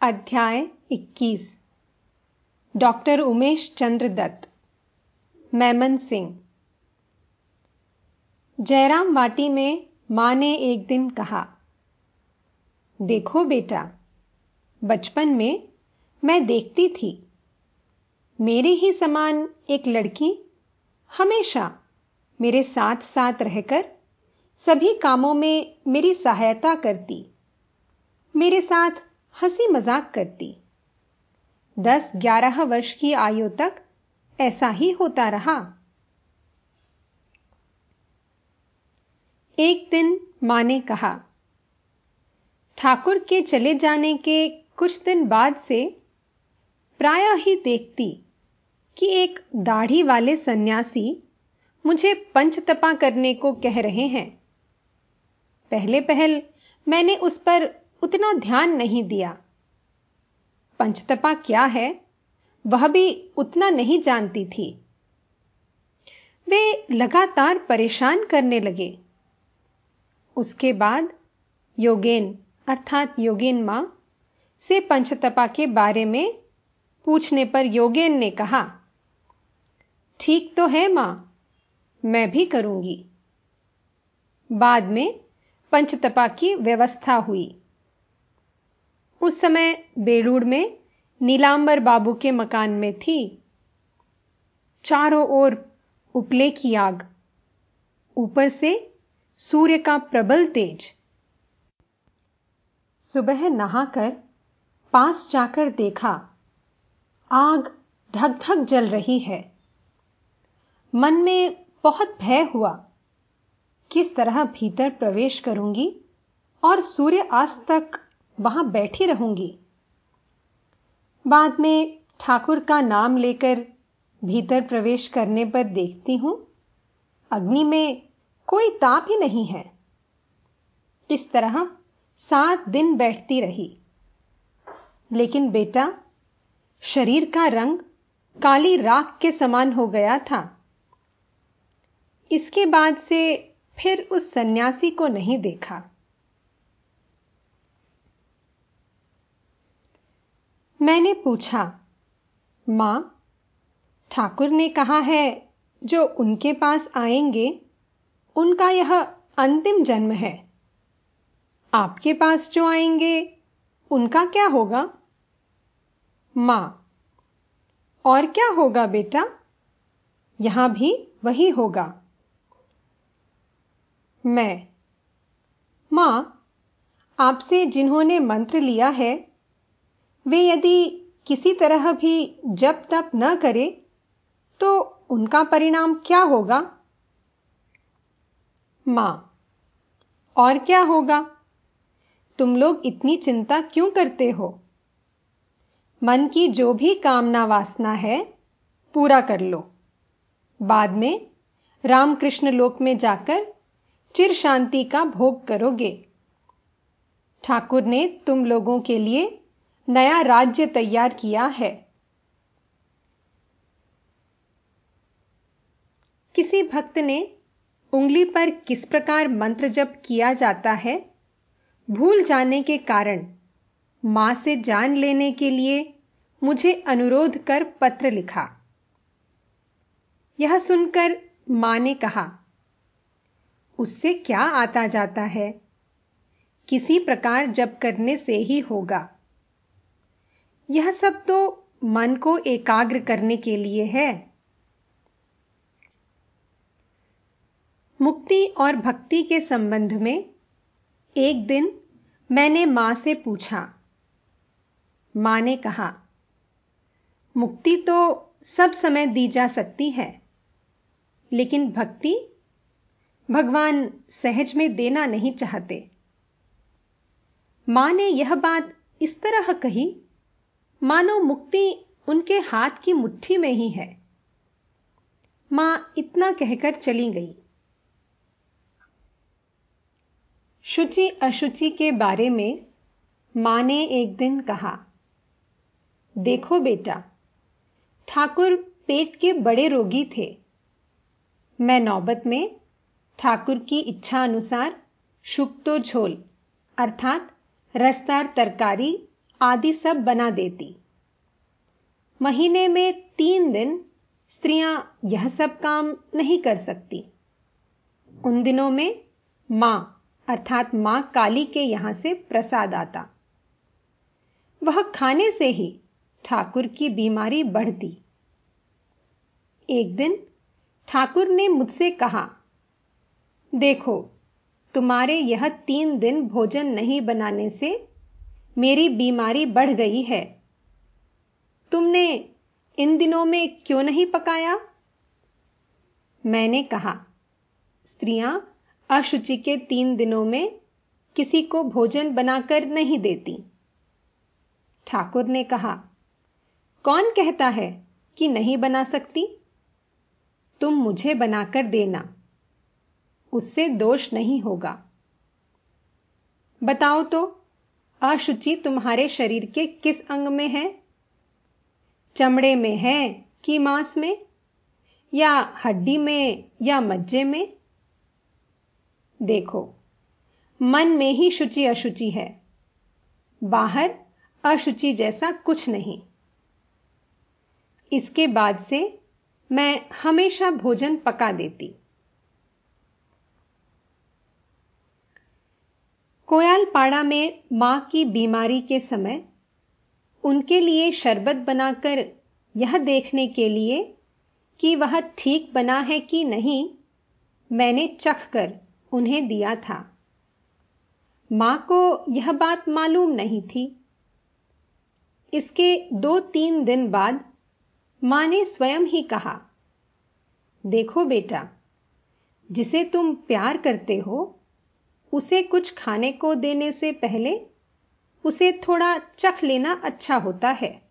अध्याय 21 doctor Umesh Chandra Dutt, Mymensingh. Jairam वाटी में माँ ने एक दिन कहा, देखो बेटा, बचपन में मैं देखती थी। मेरे ही समान एक लड़की हमेशा मेरे साथ साथ रहकर सभी कामों में मेरी सहायता करती। मेरे साथ हँसी मज़ाक करती। दस ग्यारह वर्ष की आयु तक ऐसा ही होता रहा। एक दिन माँ ने कहा, ठाकुर के चले जाने के कुछ दिन बाद से प्राय ही देखती कि एक दाढ़ी वाले सन्यासी मुझे पंचतपा करने को कह रहे हैं। पहले पहल मैंने उस पर उतना ध्यान नहीं दिया। पंचतपा क्या है, वह भी उतना नहीं जानती थी। वे लगातार परेशान करने लगे। उसके बाद योगेन, अर्थात योगेन माँ, से पंचतपा के बारे में पूछने पर योगेन ने कहा, ठीक तो है माँ, मैं भी करूँगी। बाद में पंचतपा की व्यवस्था हुई। उस समय बेलूड़ में नीलांबर बाबू के मकान में थी। चारों ओर उपले की आग। ऊपर से सूर्य का प्रबल तेज। सुबह नहाकर पास जाकर देखा, आग धक धक जल रही है। मन में बहुत भय हुआ, किस तरह भीतर प्रवेश करूँगी और सूर्य आज तक वहाँ बैठी रहूँगी। बाद में ठाकुर का नाम लेकर भीतर प्रवेश करने पर देखती हूँ, अग्नि में कोई ताप ही नहीं है। इस तरह सात दिन बैठती रही। लेकिन बेटा, शरीर का रंग काली राख के समान हो गया था। इसके बाद से फिर उस सन्यासी को नहीं देखा। मैंने पूछा, माँ, ठाकुर ने कहा है, जो उनके पास आएँगे, उनका यह अंतिम जन्म है। आपके पास जो आएँगे, उनका क्या होगा? माँ, और क्या होगा बेटा? यहाँ भी वही होगा। मैं, माँ, आपसे जिन्होंने मंत्र लिया है वे यदि किसी तरह भी जब तप न करे तो उनका परिणाम क्या होगा? माँ, और क्या होगा? तुम लोग इतनी चिंता क्यों करते हो? मन की जो भी कामना वासना है, पूरा कर लो। बाद में रामकृष्ण लोक में जाकर चिर शांति का भोग करोगे। ठाकुर ने तुम लोगों के लिए नया राज्य तैयार किया है। किसी भक्त ने उंगली पर किस प्रकार मंत्र जप किया जाता है? भूल जाने के कारण, माँ से जान लेने के लिए मुझे अनुरोध कर पत्र लिखा। यह सुनकर माँ ने कहा, उससे क्या आता जाता है? किसी प्रकार जप करने से ही होगा। यह सब तो मन को एकाग्र करने के लिए है। मुक्ति और भक्ति के संबंध में एक दिन मैंने माँ से पूछा। माँ ने कहा, मुक्ति तो सब समय दी जा सकती है, लेकिन भक्ति भगवान सहज में देना नहीं चाहते। माँ ने यह बात इस तरह कही मानो मुक्ति उनके हाथ की मुट्ठी में ही है। माँ इतना कहकर चली गई। शुचि अशुचि के बारे में माँ ने एक दिन कहा, देखो बेटा, ठाकुर पेट के बड़े रोगी थे। मैं नौबत में ठाकुर की इच्छा अनुसार शुक्तो झोल, अर्थात रसदार तरकारी आदि सब बना देती। महीने में तीन दिन स्त्रियाँ यह सब काम नहीं कर सकती। उन दिनों में माँ, अर्थात माँ काली के यहाँ से प्रसाद आता। वह खाने से ही ठाकुर की बीमारी बढ़ती। एक दिन ठाकुर ने मुझसे कहा, देखो, तुम्हारे यह तीन दिन भोजन नहीं बनाने से मेरी बीमारी बढ़ गई है। तुमने इन दिनों में क्यों नहीं पकाया? मैंने कहा, स्त्रियाँ अशुचि के तीन दिनों में किसी को भोजन बनाकर नहीं देती। ठाकुर ने कहा, कौन कहता है कि नहीं बना सकती? तुम मुझे बनाकर देना, उससे दोष नहीं होगा। बताओ तो अशुचि तुम्हारे शरीर के किस अंग में है? चमड़े में है कि मांस में? या हड्डी में या मज्जे में? देखो, मन में ही शुचि अशुचि है। बाहर अशुचि जैसा कुछ नहीं। इसके बाद से मैं हमेशा भोजन पका देती। कोयालपाड़ा में माँ की बीमारी के समय उनके लिए शरबत बनाकर यह देखने के लिए कि वह ठीक बना है कि नहीं, मैंने चख कर उन्हें दिया था। माँ को यह बात मालूम नहीं थी। इसके दो तीन दिन बाद माँ ने स्वयं ही कहा, देखो बेटा, जिसे तुम प्यार करते हो उसे कुछ खाने को देने से पहले उसे थोड़ा चख लेना अच्छा होता है।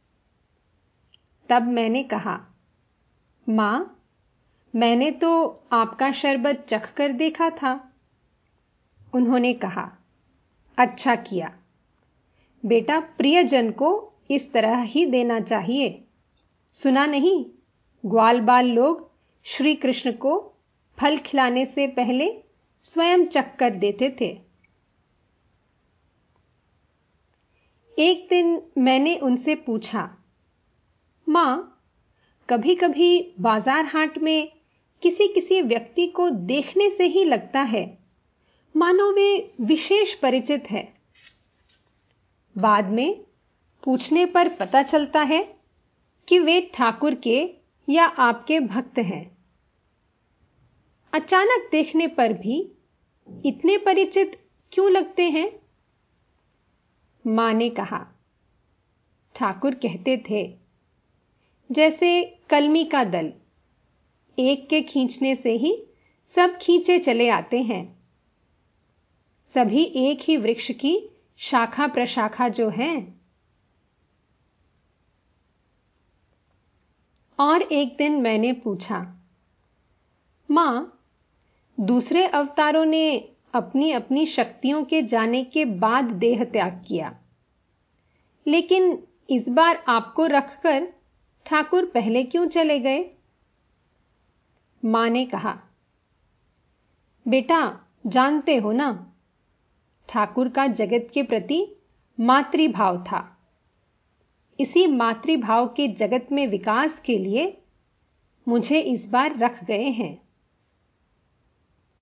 तब मैंने कहा, माँ, मैंने तो आपका शरबत चख कर देखा था। उन्होंने कहा अच्छा किया। बेटा, प्रियजन को इस तरह ही देना चाहिए। सुना नहीं, ग्वाल बाल लोग श्री कृष्ण को फल खिलाने से पहले स्वयं चक्कर देते थे। एक दिन मैंने उनसे पूछा, माँ कभी कभी बाज़ार हाट में किसी किसी व्यक्ति को देखने से ही लगता है, मानो वे विशेष परिचित है। बाद में पूछने पर पता चलता है कि वे ठाकुर के या आपके भक्त हैं। अचानक देखने पर भी इतने परिचित क्यों लगते हैं? माँ ने कहा, ठाकुर कहते थे, जैसे कलमी का दल, एक के खींचने से ही सब खींचे चले आते हैं। सभी एक ही वृक्ष की शाखा प्रशाखा जो है। और एक दिन मैंने पूछा, माँ दूसरे अवतारों ने अपनी अपनी शक्तियों के जाने के बाद देह त्याग किया। लेकिन इस बार आपको रखकर ठाकुर पहले क्यों चले गए? माँ ने कहा, बेटा, जानते हो ना, ठाकुर का जगत के प्रति मातृभाव था। इसी मातृभाव के जगत में विकास के लिए मुझे इस बार रख गए हैं।